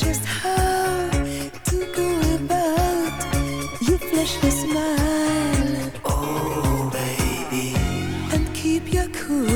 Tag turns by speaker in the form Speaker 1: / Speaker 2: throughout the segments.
Speaker 1: just how to go about your fleshless smile. Oh, baby. And keep your cool.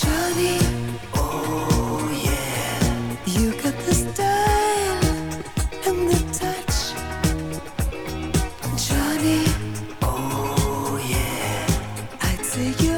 Speaker 1: Johnny. Oh, yeah. You got the style and the touch. Johnny. Oh, yeah. I say you.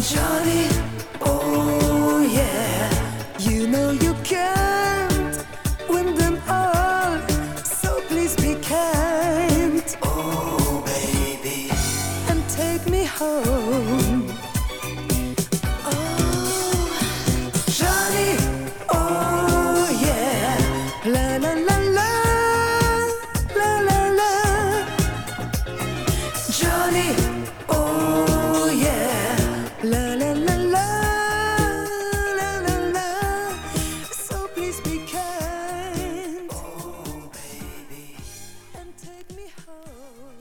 Speaker 1: Johnny, oh yeah. You know you can't win them all, so please be kind. Oh baby, and take me home. Oh, Johnny, oh yeah. La la la la, la la la. Johnny. Oh.